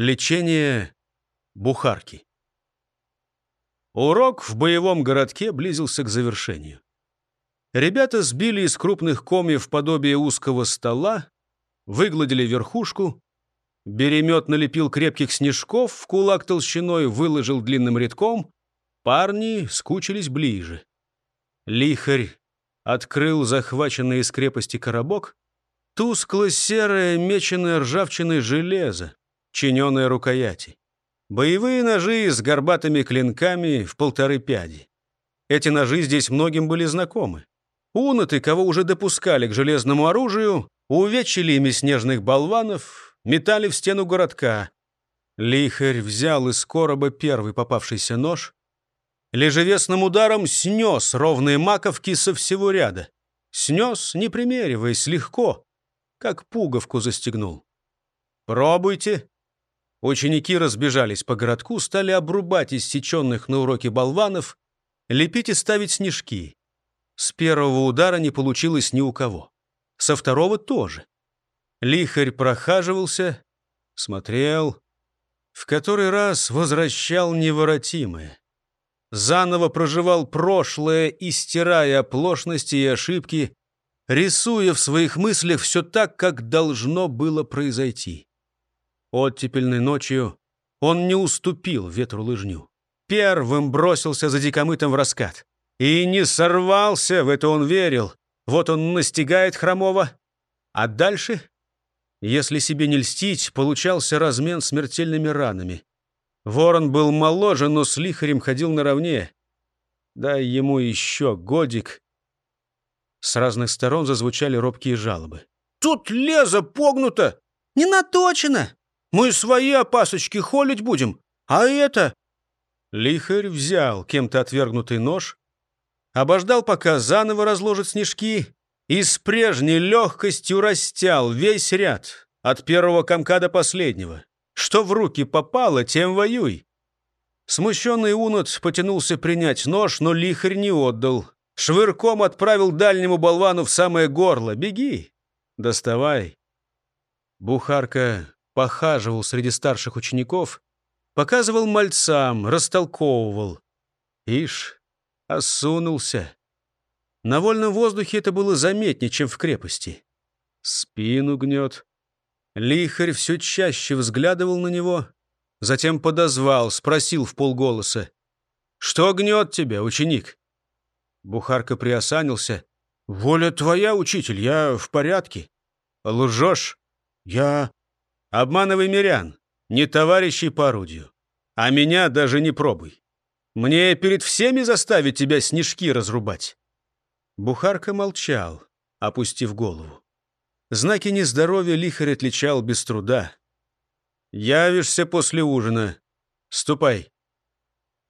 Лечение бухарки. Урок в боевом городке близился к завершению. Ребята сбили из крупных комьев подобие узкого стола, выгладили верхушку, беремет налепил крепких снежков в кулак толщиной, выложил длинным рядком, парни скучились ближе. Лихарь открыл захваченный из крепости коробок, тускло-серое, меченое ржавчиной железо, чиненное рукояти. Боевые ножи с горбатыми клинками в полторы пяди. Эти ножи здесь многим были знакомы. Уноты, кого уже допускали к железному оружию, увечили ими снежных болванов, метали в стену городка. Лихарь взял из короба первый попавшийся нож, лежевесным ударом снес ровные маковки со всего ряда. Снес, не примериваясь, легко, как пуговку застегнул. «Пробуйте». Ученики разбежались по городку, стали обрубать иссеченных на уроке болванов, лепить и ставить снежки. С первого удара не получилось ни у кого. Со второго тоже. Лихарь прохаживался, смотрел, в который раз возвращал неворотимое. Заново проживал прошлое и, стирая оплошности и ошибки, рисуя в своих мыслях все так, как должно было произойти. Оттепельной ночью он не уступил ветру лыжню. Первым бросился за дикомытом в раскат. И не сорвался, в это он верил. Вот он настигает Хромова. А дальше, если себе не льстить, получался размен смертельными ранами. Ворон был моложе, но с лихарем ходил наравне. Дай ему еще годик. С разных сторон зазвучали робкие жалобы. «Тут лезо погнуто! Не наточено! Мы свои опасочки холить будем, а это...» Лихарь взял кем-то отвергнутый нож, обождал, пока заново разложит снежки, и с прежней легкостью растял весь ряд, от первого комка до последнего. Что в руки попало, тем воюй. Смущенный Унот потянулся принять нож, но лихарь не отдал. Швырком отправил дальнему болвану в самое горло. «Беги, доставай». Бухарка похаживал среди старших учеников, показывал мальцам, растолковывал. Ишь, осунулся. На вольном воздухе это было заметнее, чем в крепости. Спину гнет. Лихарь все чаще взглядывал на него, затем подозвал, спросил в полголоса. «Что гнет тебя, ученик?» Бухарка приосанился. «Воля твоя, учитель, я в порядке». «Лжешь?» «Я...» «Обманывай мирян, не товарищей по орудию. А меня даже не пробуй. Мне перед всеми заставить тебя снежки разрубать?» Бухарка молчал, опустив голову. Знаки нездоровья лихарь отличал без труда. «Явишься после ужина. Ступай».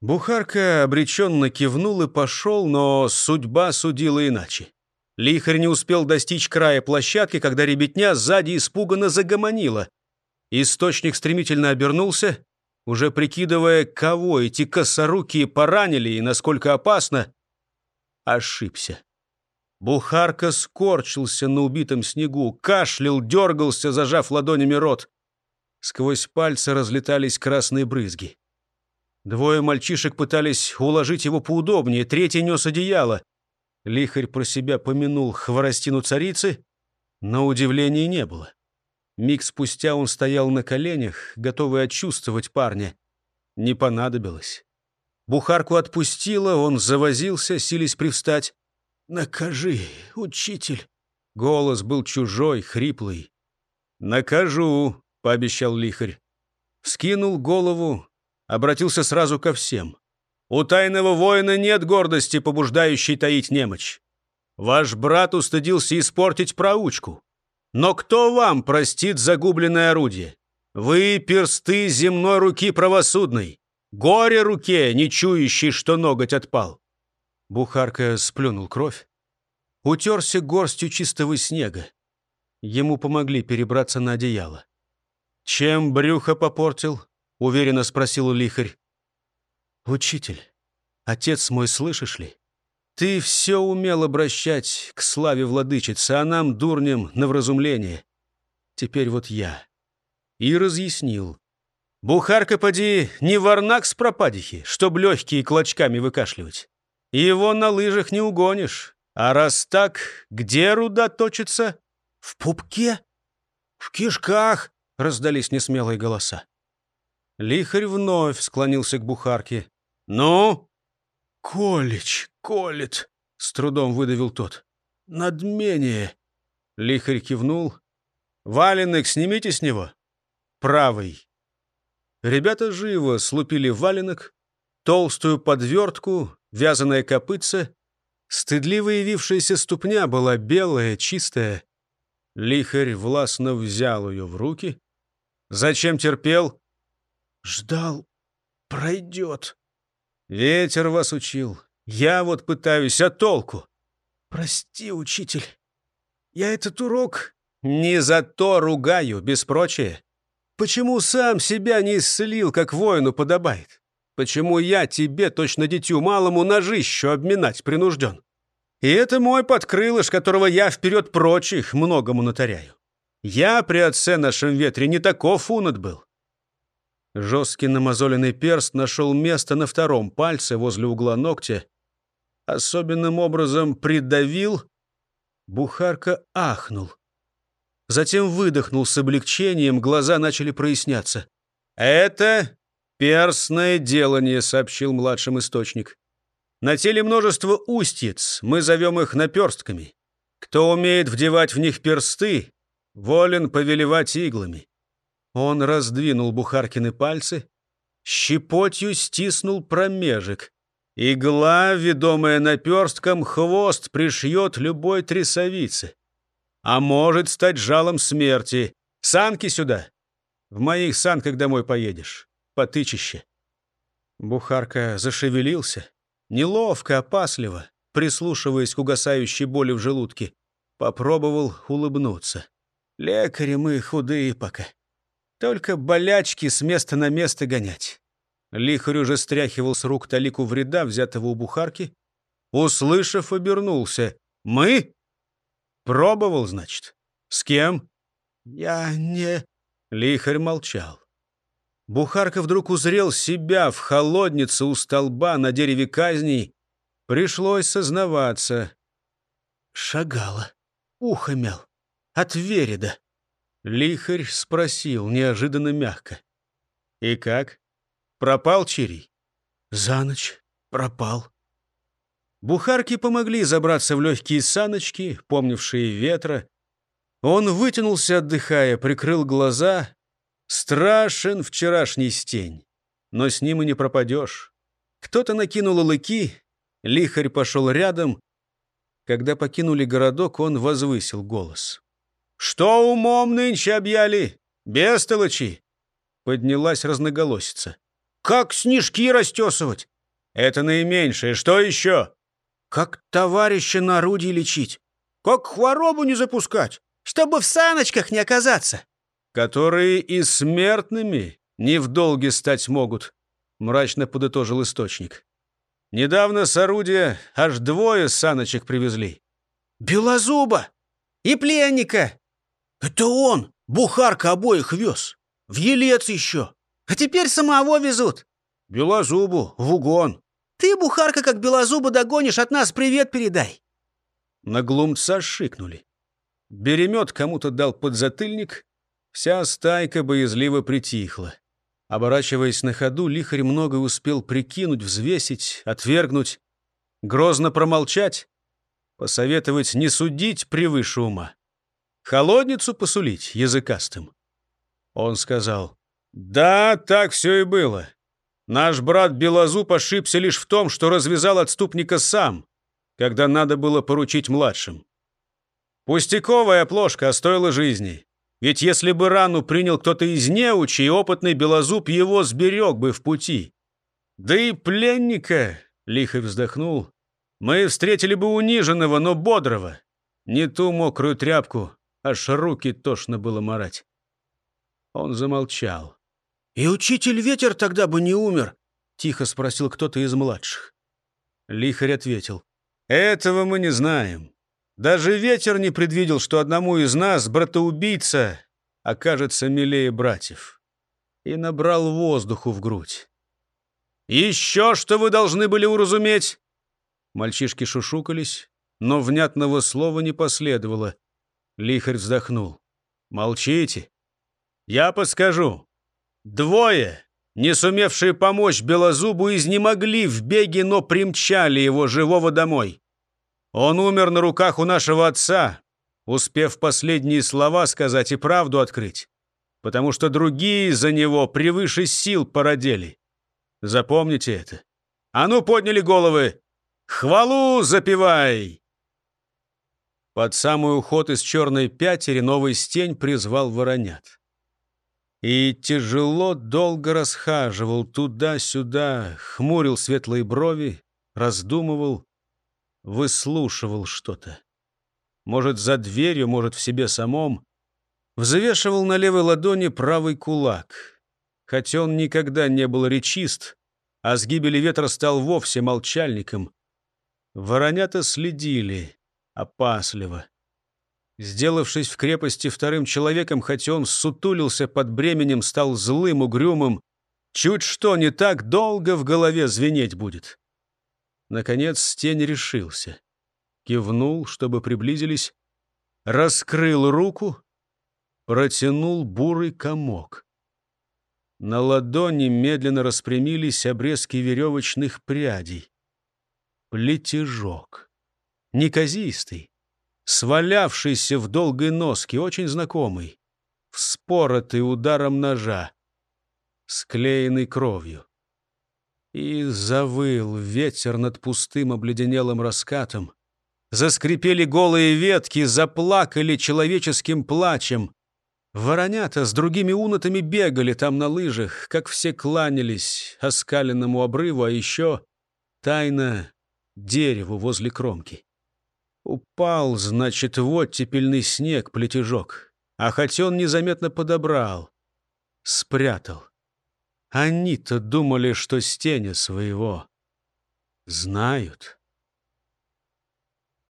Бухарка обреченно кивнул и пошел, но судьба судила иначе. Лихарь не успел достичь края площадки, когда ребятня сзади испуганно загомонила. Источник стремительно обернулся, уже прикидывая, кого эти косорукие поранили и насколько опасно, ошибся. Бухарка скорчился на убитом снегу, кашлял, дергался, зажав ладонями рот. Сквозь пальцы разлетались красные брызги. Двое мальчишек пытались уложить его поудобнее, третий нес одеяло. Лихарь про себя помянул хворостину царицы, но удивления не было. Миг спустя он стоял на коленях, готовый отчувствовать парня. Не понадобилось. Бухарку отпустила, он завозился, сились привстать. «Накажи, учитель!» Голос был чужой, хриплый. «Накажу», — пообещал лихарь. Скинул голову, обратился сразу ко всем. «У тайного воина нет гордости, побуждающей таить немочь. Ваш брат устыдился испортить проучку. Но кто вам простит загубленное орудие? Вы персты земной руки правосудной. Горе руке, не чующей, что ноготь отпал. Бухарка сплюнул кровь. Утерся горстью чистого снега. Ему помогли перебраться на одеяло. «Чем брюхо попортил?» — уверенно спросил лихарь. «Учитель, отец мой, слышишь ли? Ты все умел обращать к славе владычицы, а нам, дурням, на вразумление. Теперь вот я. И разъяснил. Бухарка, поди, не варнак с пропадихи, чтоб легкие клочками выкашливать. Его на лыжах не угонишь. А раз так, где руда точится? В пупке? В кишках, раздались несмелые голоса. Лихарь вновь склонился к бухарке. «Ну?» «Колич, колет!» — с трудом выдавил тот. «Надмение!» Лихарь кивнул. «Валенок снимите с него!» «Правый!» Ребята живо слупили валенок, толстую подвертку, вязаное копытце. Стыдливо явившаяся ступня была белая, чистая. Лихарь властно взял ее в руки. «Зачем терпел?» «Ждал. Пройдет». «Ветер вас учил. Я вот пытаюсь, а толку?» «Прости, учитель. Я этот урок...» «Не за то ругаю, без прочее. Почему сам себя не исцелил, как воину подобает? Почему я тебе, точно дитю малому, ножищу обминать принужден? И это мой подкрылыш, которого я вперед прочих многому натаряю. Я при отце нашем ветре не таков унат был. Жесткий намазоленный перст нашел место на втором пальце возле угла ногтя. Особенным образом придавил. Бухарка ахнул. Затем выдохнул с облегчением, глаза начали проясняться. «Это перстное делание», — сообщил младшим источник. «На теле множество устьиц, мы зовем их наперстками. Кто умеет вдевать в них персты, волен повелевать иглами». Он раздвинул Бухаркины пальцы, щепотью стиснул промежек. Игла, ведомая наперстком, хвост пришьет любой трясовице а может стать жалом смерти. Санки сюда. В моих санках домой поедешь. Потычище. Бухарка зашевелился. Неловко, опасливо, прислушиваясь к угасающей боли в желудке. Попробовал улыбнуться. Лекари мы худые пока. Только болячки с места на место гонять. Лихарь уже стряхивал с рук талику вреда, взятого у бухарки. Услышав, обернулся. «Мы?» Пробовал, значит? С кем? Я не... Лихарь молчал. Бухарка вдруг узрел себя в холоднице у столба на дереве казней. Пришлось сознаваться. Шагала. Ухо мял. От Вереда. Лихарь спросил неожиданно мягко. «И как? Пропал Чирий?» «За ночь пропал». Бухарки помогли забраться в легкие саночки, помнившие ветра. Он вытянулся, отдыхая, прикрыл глаза. Страшен вчерашний стень, но с ним и не пропадешь. Кто-то накинул лыки, лихарь пошел рядом. Когда покинули городок, он возвысил голос. «Что умом нынче объяли? Бестолочи!» Поднялась разноголосица. «Как снежки растесывать?» «Это наименьшее. Что еще?» Как товарища на орудии лечить? Как хворобу не запускать? Чтобы в саночках не оказаться. Которые и смертными не в долге стать могут, мрачно подытожил источник. Недавно с орудия аж двое саночек привезли. Белозуба и пленника. Это он, бухарка обоих вез. В елец еще. А теперь самого везут. Белозубу в угон. Ты, бухарка, как белозуба догонишь, от нас привет передай!» На глумца шикнули. Беремет кому-то дал подзатыльник, вся стайка боязливо притихла. Оборачиваясь на ходу, лихарь много успел прикинуть, взвесить, отвергнуть, грозно промолчать, посоветовать не судить превыше ума, холодницу посулить языкастым. Он сказал, «Да, так все и было. Наш брат Белозуб ошибся лишь в том, что развязал отступника сам, когда надо было поручить младшим. Пустяковая оплошка, а стоила жизни. Ведь если бы рану принял кто-то из неучей, опытный Белозуб его сберег бы в пути. Да и пленника, — лихо вздохнул, — мы встретили бы униженного, но бодрого. Не ту мокрую тряпку, аж руки тошно было марать. Он замолчал. «И учитель ветер тогда бы не умер?» — тихо спросил кто-то из младших. Лихарь ответил. «Этого мы не знаем. Даже ветер не предвидел, что одному из нас, братоубийца, окажется милее братьев. и набрал воздуху в грудь. «Еще что вы должны были уразуметь?» Мальчишки шушукались, но внятного слова не последовало. Лихарь вздохнул. «Молчите. Я подскажу. Двое, не сумевшие помочь Белозубу, изнемогли в беге, но примчали его живого домой. Он умер на руках у нашего отца, успев последние слова сказать и правду открыть, потому что другие за него превыше сил породели. Запомните это. А ну, подняли головы! Хвалу запевай!» Под самый уход из черной пятери новый стень призвал воронят. И тяжело долго расхаживал туда-сюда, хмурил светлые брови, раздумывал, выслушивал что-то. Может, за дверью, может, в себе самом. Взвешивал на левой ладони правый кулак. Хотя он никогда не был речист, а с гибели ветра стал вовсе молчальником. Воронята следили опасливо. Сделавшись в крепости вторым человеком, хотя он сутулился под бременем, стал злым, угрюмым, чуть что не так долго в голове звенеть будет. Наконец тень решился. Кивнул, чтобы приблизились, раскрыл руку, протянул бурый комок. На ладони медленно распрямились обрезки веревочных прядей. Плетежок. Неказистый, свалявшийся в долгой носке, очень знакомый, вспоротый ударом ножа, склеенный кровью. И завыл ветер над пустым обледенелым раскатом. Заскрипели голые ветки, заплакали человеческим плачем. Воронята с другими унотами бегали там на лыжах, как все кланялись оскаленному обрыву, а еще тайно дереву возле кромки. Упал, значит, в оттепельный снег плетежок. А хоть он незаметно подобрал, спрятал. Они-то думали, что стеня своего знают.